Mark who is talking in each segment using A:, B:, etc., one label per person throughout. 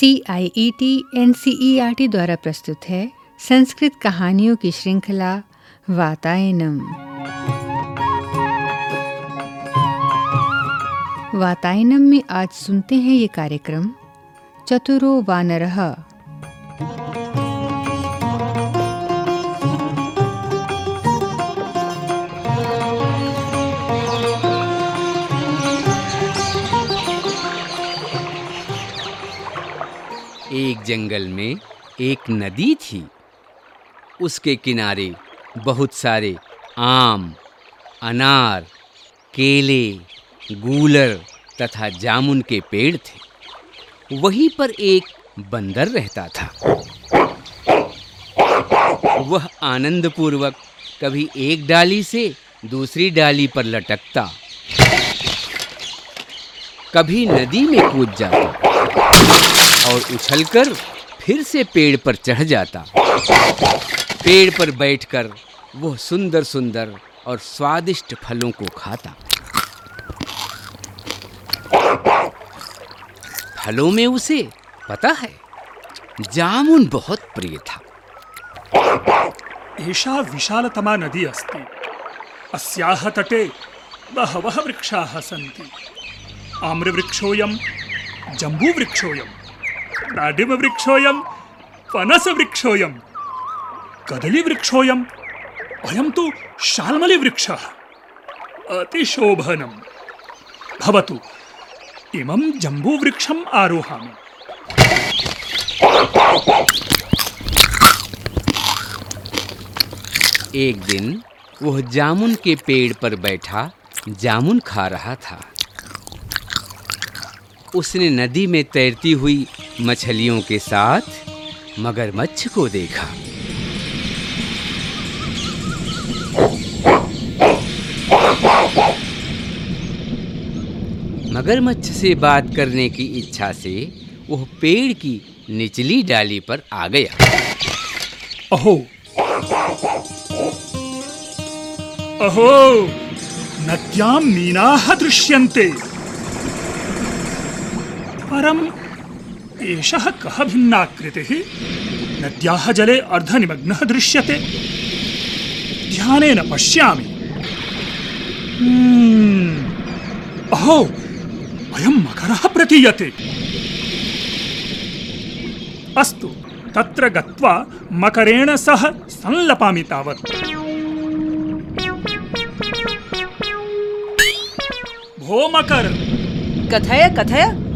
A: C I E T N C E R T द्वारा प्रस्तुत है संस्कृत कहानियों की श्रृंखला वातायनम। वातायनम में आज सुनते हैं ये कार्यक्रम चतुरो वानरः।
B: एक जंगल में एक नदी थी। उसके किनारे बहुत सारे आम, अनार, केले, गूलर तथा जामुन के पेड़ थे। वहीं पर एक बंदर रहता था। वह आनंदपूर्वक कभी एक डाली से दूसरी डाली पर लटकता, कभी नदी में कूद जाता। और उछलकर फिर से पेड़ पर चढ़ जाता। पेड़ पर बैठकर वह सुंदर सुंदर और स्वादिष्ट फलों को खाता। फलों में उसे पता है, जामुन बहुत प्रिय था।
C: एषा विशालतमा नदी अस्ति। अस्याः तटे बहवः वृक्षाः सन्ति। आम्रवृक्षोऽयं, जम्बूवृक्षोऽयं। दाडिमवृक्षोऽयं पनसवृक्षोऽयं कदलीवृक्षोऽयम् अयं तु शाल्मलिवृक्षः। अतिशोभनं भवतु, इमं जम्बूवृक्षम् आरोहामि।
B: एक दिन, वह जामुन के पेड़ पर बैठा, जामुन खा रहा था। उसने नदी में तैरती हुई मछलियों के साथ मगरमच्छ को देखा। मगरमच्छ से बात करने की इच्छा से वह पेड़ की निचली डाली पर आ गया।
C: अहो। अहो। नद्यां मीनाः दृश्यन्ते। परम् एषः कः भिन्नाकृतिः? नद्याः जले अर्धनिमग्नः दृश्यते। ध्यानेन पश्यामि। हम्म, अहो अयं मकरः प्रतीयते। अस्तु तत्र गत्वा मकरेण सह संलपामि तावत्। भो मकर
D: कथय कथय।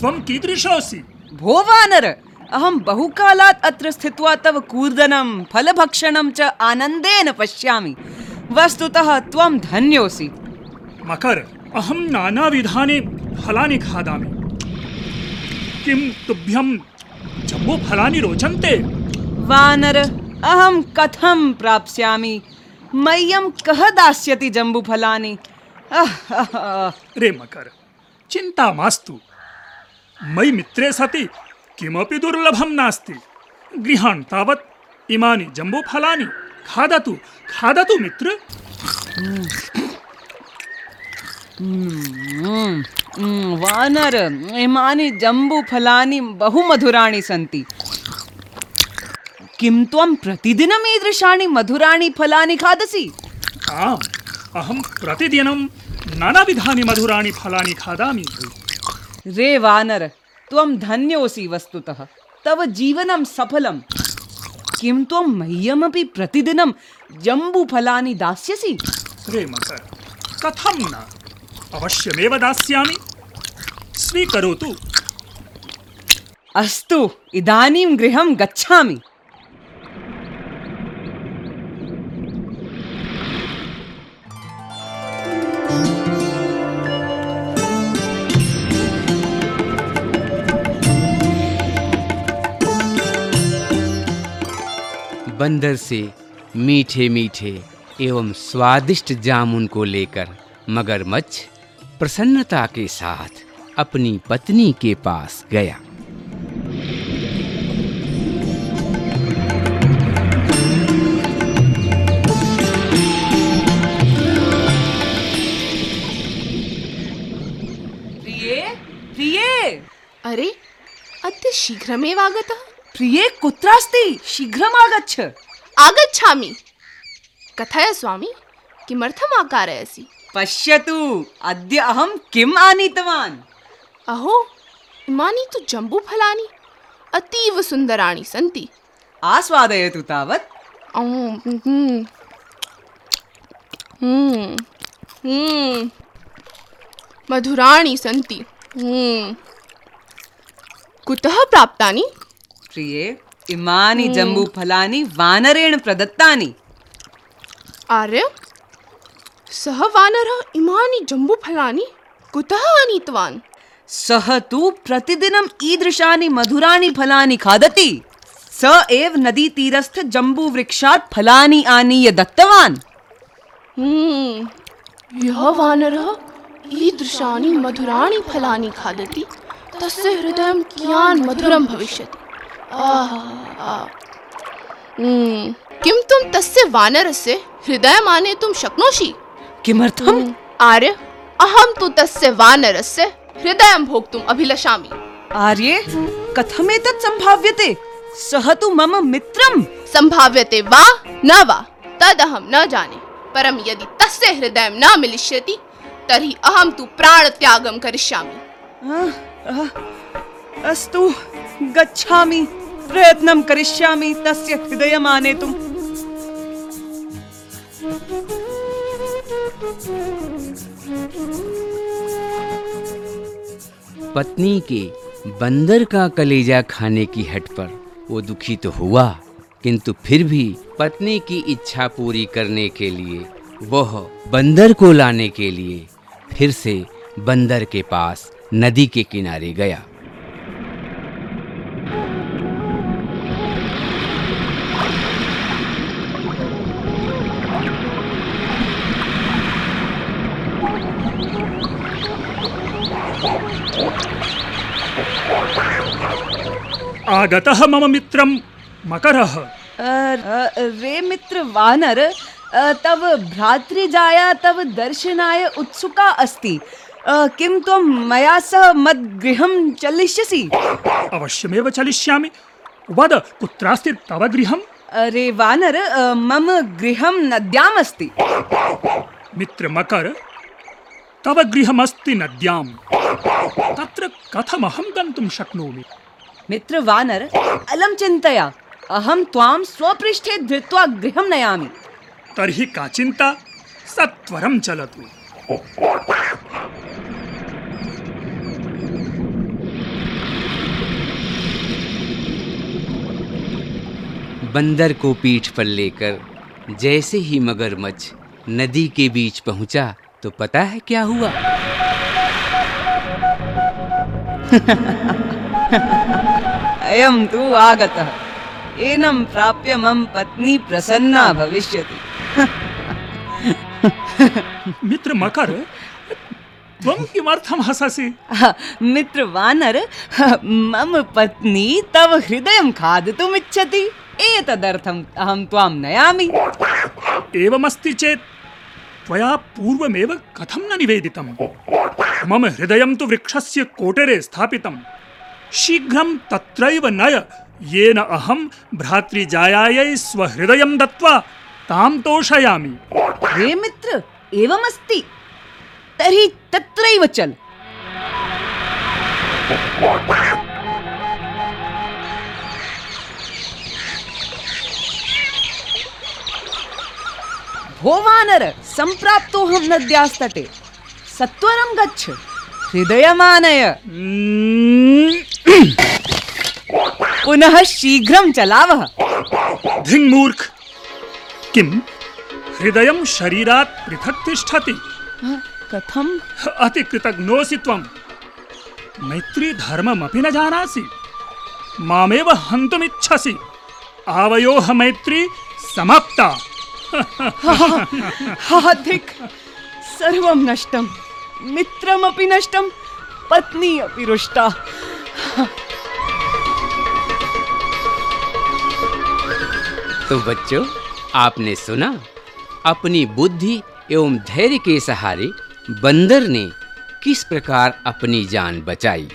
C: त्वं कीदृशोऽसि
D: भो वानर अहं बहुकालात् अत्र स्थित्वा तव कूर्दनं फलभक्षणं च आनन्देन पश्यामि। वस्तुतः त्वं धन्योऽसि।
C: मकर अहं नानाविधानि फलानि खादामि। किं तुभ्यं जम्बूफलानि रोचन्ते?
D: वानर अहं कथं प्राप्स्यामि? मह्यं कः दास्यति जम्बूफलानि।
C: रे मकर चिन्ता मास्तु। मयि मित्रे सति किमपि दुर्लभं नास्ति। गृहान् तावत् इमानि जम्बूफलानि। खादतु खादतु मित्र।
D: Mm, mm, वानर इमानि जम्बूफलानि बहु मधुराणि सन्ति। किं त्वं प्रतिदिनम् ईदृशानि मधुराणि फलानि खादसि?
C: आम् अहं प्रतिदिनं नानाविधानि मधुराणि फलानि खादामि।
D: रे वानर त्वं धन्योऽसि वस्तुतः। तव जीवनं सफलं किं त्वं मह्यमपि प्रतिदिनं जम्बूफलानि दास्यसि?
C: रे मकर कथं न? अवश्यमेव दास्यामि। स्वीकरोतु।
D: अस्तु इदानीं गृहं गच्छामि।
B: बंदर से मीठे मीठे एवं स्वादिष्ट जामुन को लेकर मगरमच्छ प्रसन्नता के साथ अपनी पत्नी के पास गया।
D: प्रिये प्रिये।
E: अरे अद्य शीघ्रमेव आगतः।
D: प्रिये कुत्रास्ति? शीघ्रम् आगच्छ
E: आगच्छामि। कथय स्वामी किमर्थम् आकारयसि?
D: पश्यतु अद्य अहं किम् आनीतवान्?
E: अहो इमानि तु जम्बूफलानि अतीव सुन्दराणि सन्ति।
D: आस्वादयतु तावत्।
E: हम्म। हम्म, हम्म। मधुराणि सन्ति। हम्म। कुतः प्राप्तानि?
D: प्रिये इमानि जम्बूफलानि वानरेण प्रदत्तानि।
E: आर्य सः वानरः इमानि जम्बूफलानि कुतः आनीतवान्?
D: सः तु प्रतिदिनम् ईदृशानि मधुराणि फलानि खादति। स एव नदीतीरस्थ जम्बूवृक्षात् फलानि आनीय दत्तवान्।
E: हम्म, यः वानरः ईदृशानि मधुराणि फलानि खादति तस्य हृदयं कियान् मधुरं भविष्यति। हम्म, किं त्वं तस्य वानरस्य? आनेतुं शक्नोषि?
D: किमर्थम्?
E: आर्य अहं तु तस्य वानरस्य हृदयं भोक्तुम् अभिलषामि।
D: आर्ये कथमेतत् सम्भाव्यते? सः तु मम मित्रम्।
E: सम्भाव्यते वा? न वा? तदहं न जाने। परं यदि तस्य हृदयं न मिलिष्यति तर्हि अहं तु प्राणत्यागं करिष्यामि।
D: अस्तु गच्छामि। प्रयत्नं करिष्यामि तस्य आनेतुम्
B: पत्नी के बंदर का कलेजा खाने की हट पर वो दुखी तो हुआ, किंतु फिर भी पत्नी की इच्छा पूरी करने के लिए, वह बंदर को लाने के लिए फिर से बंदर के पास नदी के किनारे गया।
C: आगतः मम मित्रं मकरः।
D: रे मित्र वानर तव भ्रातृजाया तव दर्शनाय उत्सुका अस्ति। किं त्वं मया सह मद्गृहं चलिष्यसि?
C: अवश्यमेव चलिष्यामि। वद कुत्रास्ति तव गृहम्?
D: अरे वानर मम गृहं नद्याम् अस्ति
C: मित्र मकर तव गृहमस्ति नद्यां तत्र कथमहं गन्तुं शक्नोमि?
D: मित्र वानर अलं चिन्तया अहं त्वां स्वपृष्ठे धृत्वा गृहं नयामि।
C: तर्हि का चिन्ता सत्वरं चलतु।
B: बंदर को पीठ पर लेकर जैसे ही मगरमच्छ नदी के बीच पहुँचा तो पता है क्या हुआ?
D: अयं तु आगतः। एनं प्राप्य मम पत्नी प्रसन्ना भविष्यति।
C: मित्र मकर त्वं किमर्थं हससि?
D: मित्र वानर मम पत्नी तव हृदयं खादितुमिच्छति। एतदर्थम् अहं त्वां नयामि।
C: एवमस्ति चेत् त्वया पूर्वमेव कथं न निवेदितं मम हृदयं तु वृक्षस्य कोटरे स्थापितं शीघ्रं तत्रैव नय। येन अहं भ्रातृजायायै स्वहृदयं दत्त्वा तां तोषयामि।
D: हे मित्र एवमस्ति। तर्हि तत्रैव चल। भो वानर सम्प्राप्तोऽहं नद्यास्तटे सत्वरं गच्छ। हृदयमानय। पुनः शीघ्रं चलावः।
C: धिङ्मूर्ख किं हृदयं शरीरात् पृथक् तिष्ठति?
D: कथं?
C: अतिकृतज्ञोऽसि त्वं। मैत्री धर्ममपि न जानासि। मामेव हन्तुमिच्छसि। आवयोः मैत्री समाप्ता।
D: हाधिक सर्वं नष्टं। मित्रमपि नष्टं पत्नी अपि रुष्टा।
B: तो बच्चों, आपने सुना? अपनी बुद्धि एवं धैर्य के सहारे बंदर ने किस प्रकार अपनी जान बचाई?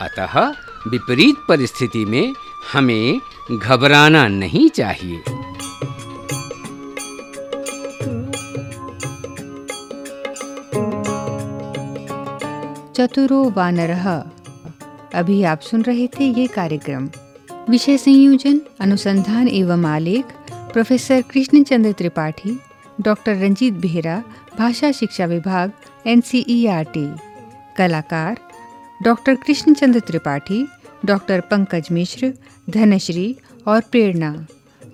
B: अतः विपरीत परिस्थिति में हमें घबराना नहीं चाहिए।
A: चतुरो वानरः अभी आप सुन रहे थे ये कार्यक्रम। विषय संयोजन, अनुसंधान एवं आलेख, प्रोफेसर कृष्णचंद्र त्रिपाठी, डॉक्टर रंजीत बेहरा, भाषा शिक्षा विभाग एन कलाकार, डॉक्टर कृष्णचंद्र त्रिपाठी, डॉक्टर पंकज मिश्र, धनश्री और प्रेरणा।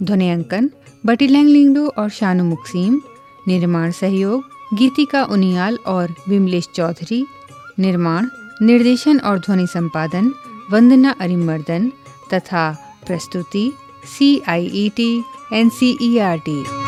A: ध्वनियांकन बटीलैंग लिंगडो और शानु मुक्सीम। निर्माण सहयोग, गीतिका उनियाल और विमलेश चौधरी। निर्माण निर्देशन और ध्वनि संपादन, वंदना अरिमर्दन, तथा प्रस्तुति C I E T N C E R T